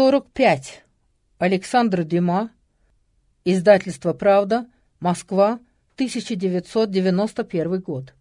45. Александр Дюма. Издательство «Правда», Москва, 1991 год.